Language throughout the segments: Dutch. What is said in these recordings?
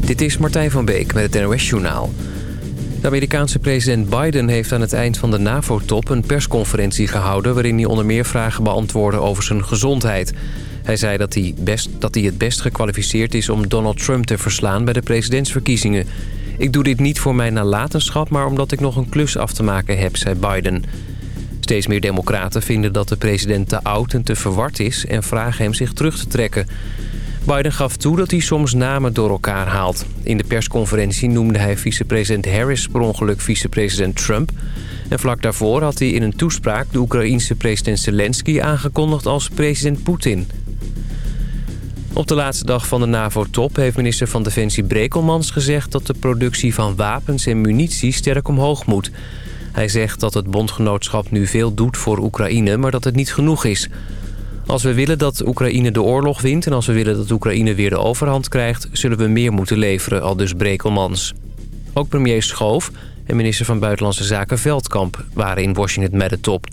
Dit is Martijn van Beek met het NOS-journaal. De Amerikaanse president Biden heeft aan het eind van de NAVO-top... een persconferentie gehouden... waarin hij onder meer vragen beantwoordde over zijn gezondheid. Hij zei dat hij, best, dat hij het best gekwalificeerd is om Donald Trump te verslaan... bij de presidentsverkiezingen. Ik doe dit niet voor mijn nalatenschap... maar omdat ik nog een klus af te maken heb, zei Biden. Steeds meer democraten vinden dat de president te oud en te verward is... en vragen hem zich terug te trekken... Biden gaf toe dat hij soms namen door elkaar haalt. In de persconferentie noemde hij vicepresident Harris per ongeluk vicepresident Trump. En vlak daarvoor had hij in een toespraak de Oekraïense president Zelensky aangekondigd als president Poetin. Op de laatste dag van de NAVO-top heeft minister van Defensie Brekelmans gezegd... dat de productie van wapens en munitie sterk omhoog moet. Hij zegt dat het bondgenootschap nu veel doet voor Oekraïne, maar dat het niet genoeg is... Als we willen dat Oekraïne de oorlog wint... en als we willen dat Oekraïne weer de overhand krijgt... zullen we meer moeten leveren, al dus Brekelmans. Ook premier Schoof en minister van Buitenlandse Zaken Veldkamp... waren in Washington met de top.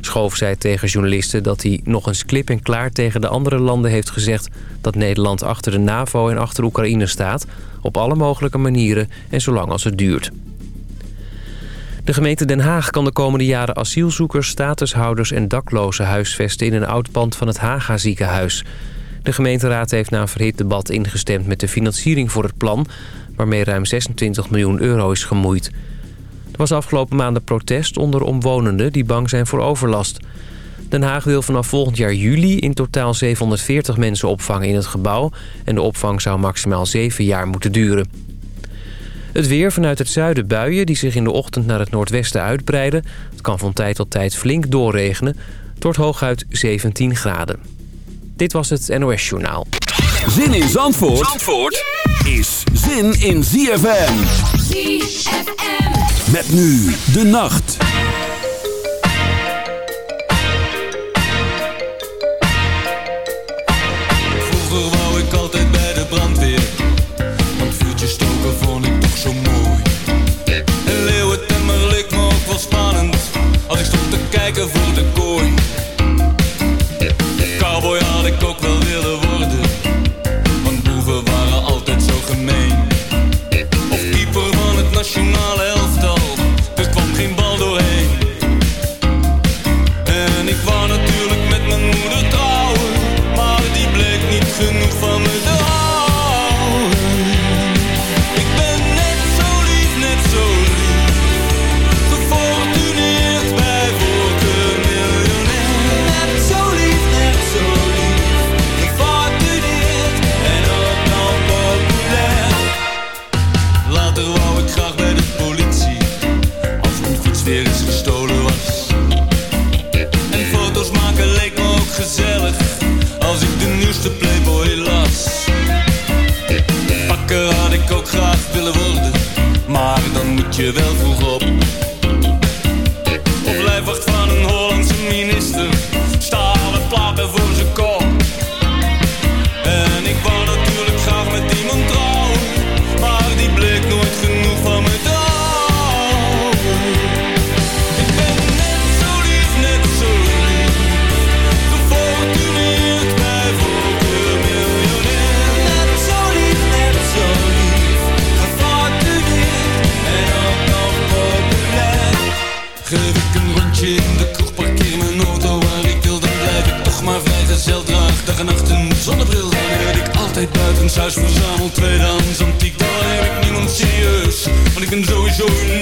Schoof zei tegen journalisten dat hij nog eens klip en klaar tegen de andere landen heeft gezegd... dat Nederland achter de NAVO en achter Oekraïne staat... op alle mogelijke manieren en zolang als het duurt. De gemeente Den Haag kan de komende jaren asielzoekers, statushouders en daklozen huisvesten in een oud pand van het Haga ziekenhuis. De gemeenteraad heeft na een verhit debat ingestemd met de financiering voor het plan, waarmee ruim 26 miljoen euro is gemoeid. Er was afgelopen maanden protest onder omwonenden die bang zijn voor overlast. Den Haag wil vanaf volgend jaar juli in totaal 740 mensen opvangen in het gebouw... en de opvang zou maximaal 7 jaar moeten duren. Het weer vanuit het zuiden buien die zich in de ochtend naar het noordwesten uitbreiden. Het kan van tijd tot tijd flink doorregenen. Het wordt hooguit 17 graden. Dit was het NOS Journaal. Zin in Zandvoort, Zandvoort is zin in ZFM. ZFM. Met nu de nacht. Altijd buitenshuis. Verzamel tweedehands antiek, dan heb ik niemand serieus. Want ik ben sowieso uniek.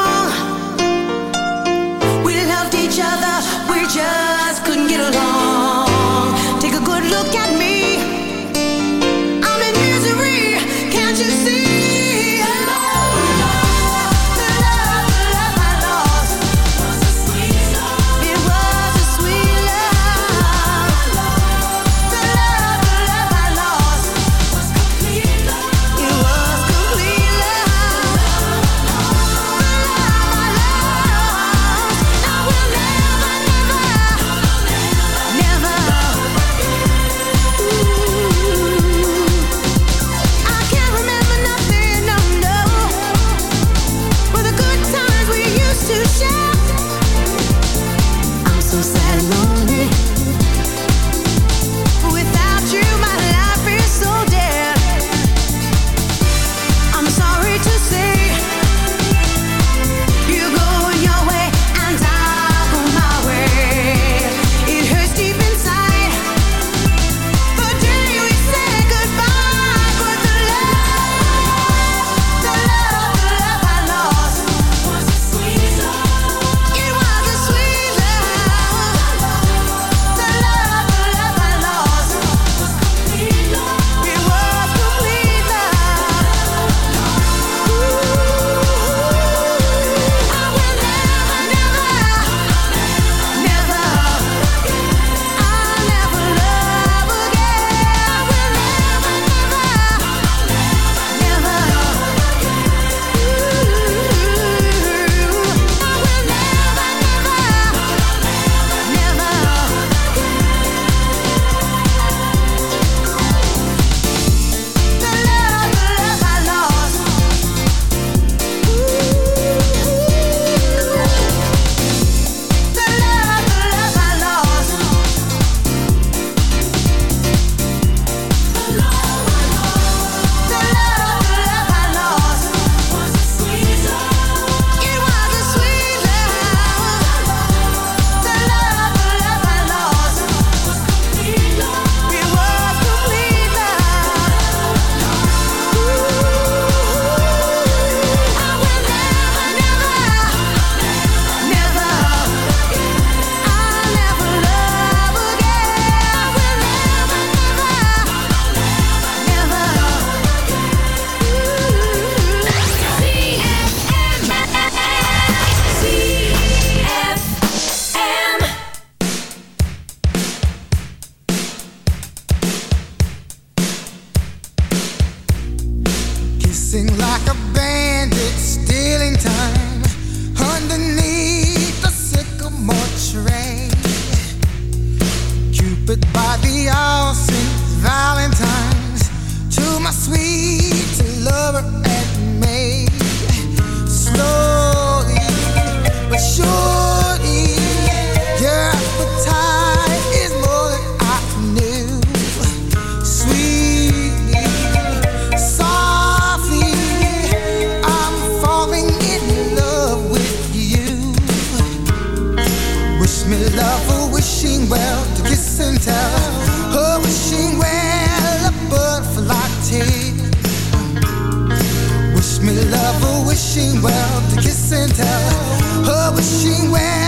she went.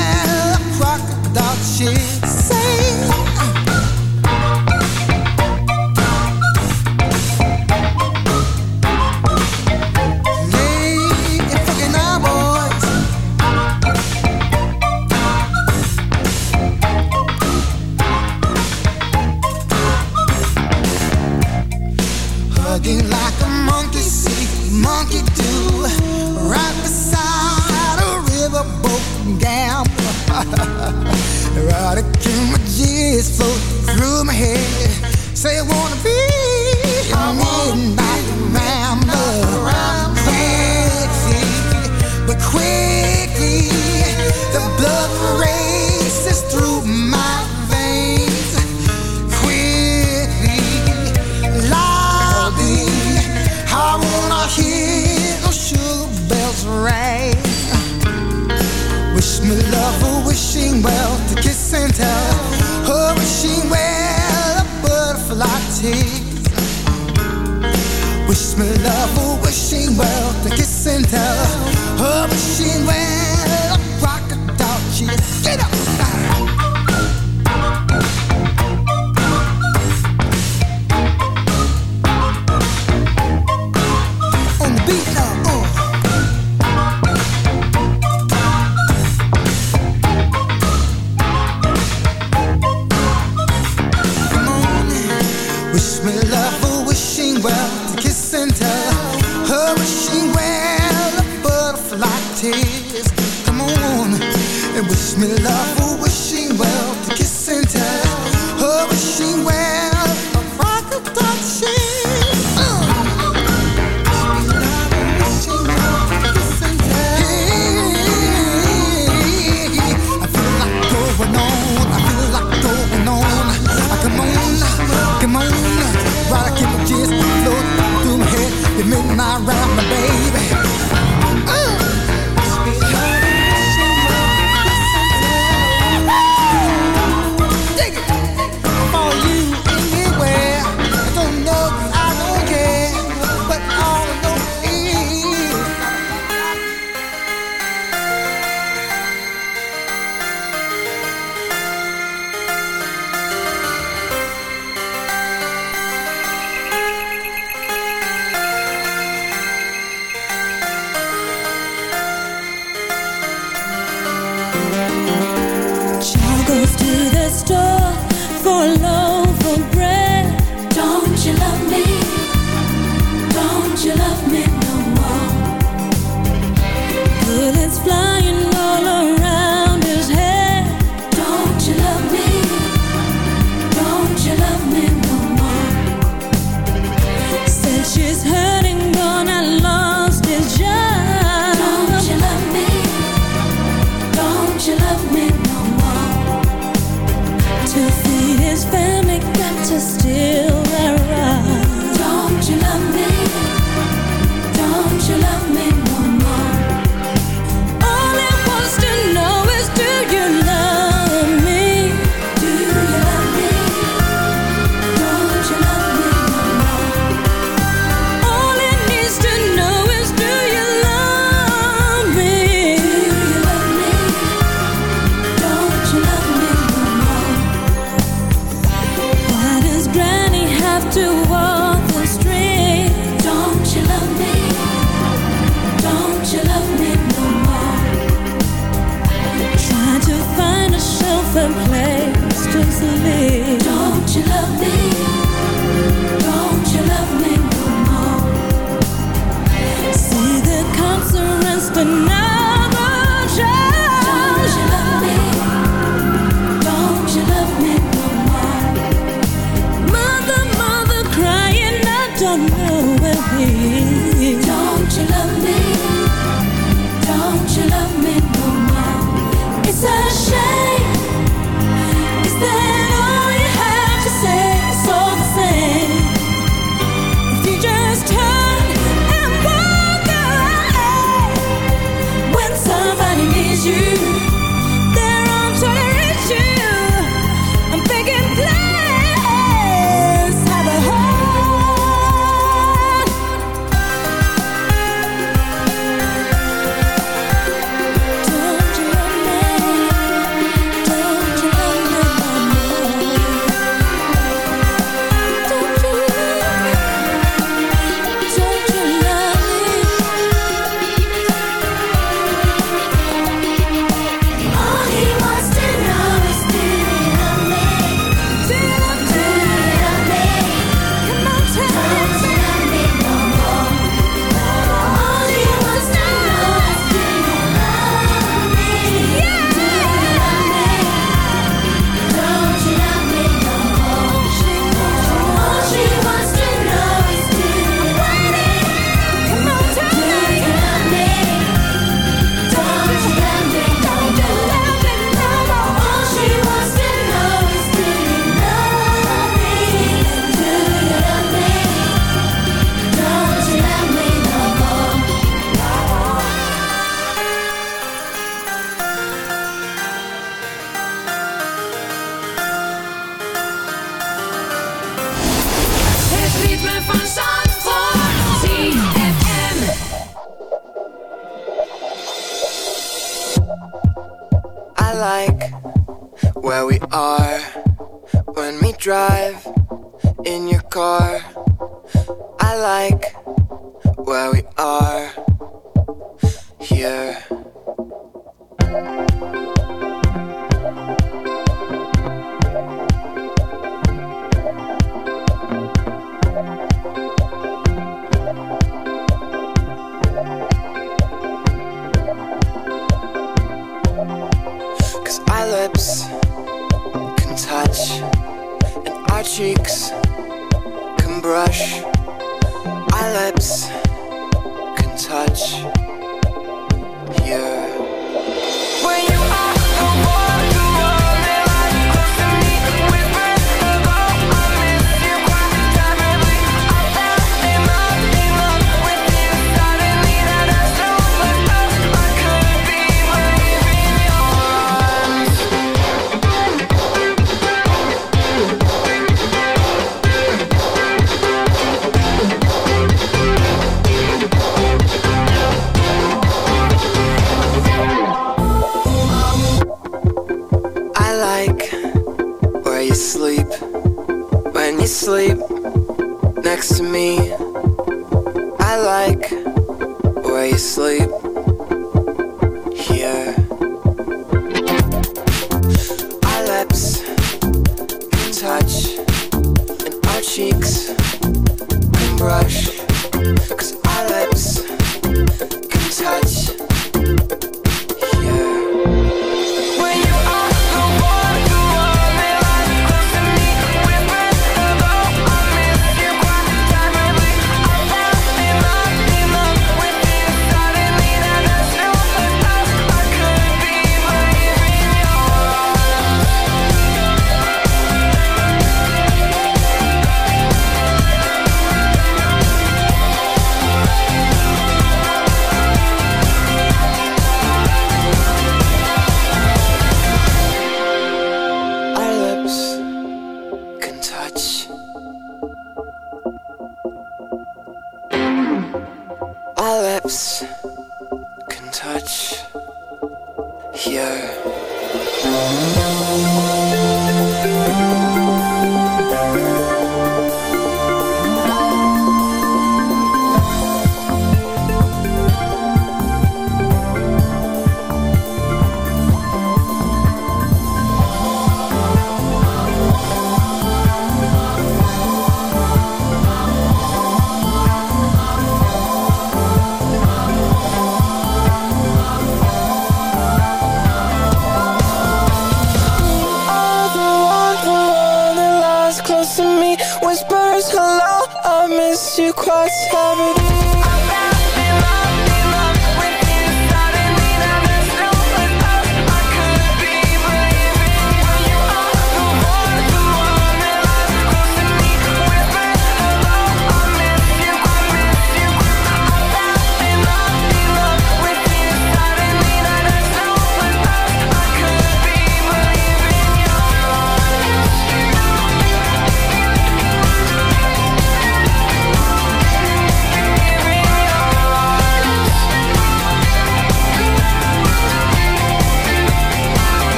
me love for wishing well kiss and tell her wishing well of butterfly tears. Come on and wish me everything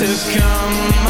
to come